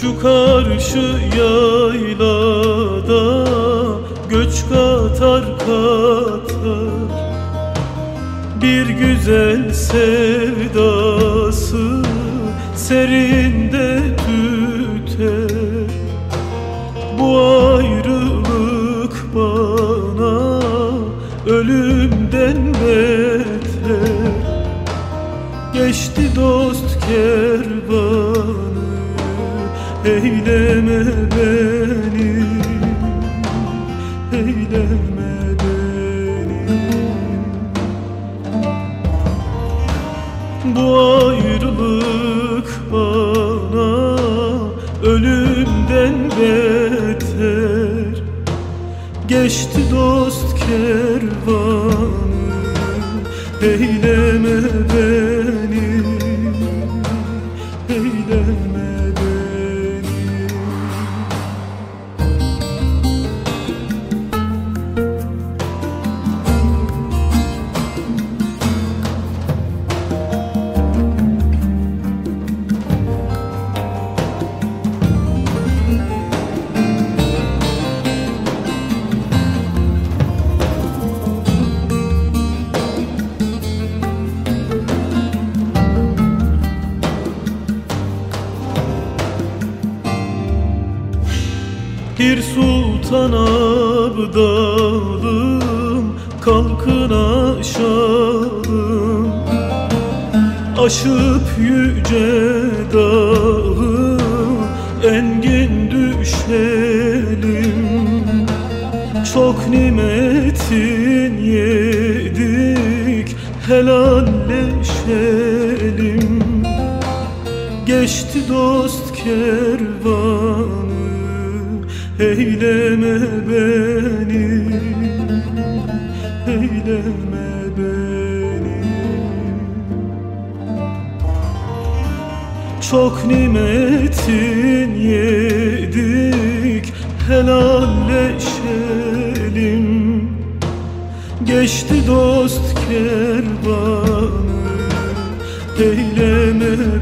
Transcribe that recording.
Şu karşı yaylada göç katar katar. Bir güzel sevdası serinde tüter. Bu ayrılık bana ölümden beter. Geçti dost kervanı Eyleme beni Eyleme beni. Bu ayrılık bana Ölümden beter. Geçti dost kervanı Eyleme beni Bir sultan abdalım Kalkın aşalım. Aşıp yüce dağı Engin düşelim. Çok nimetin yedik Helalleşelim. Geçti dost kervanı Eyleme beni Eyleme beni. Çok nimetin yedik Helalleşelim. Geçti dost kervanı Eyleme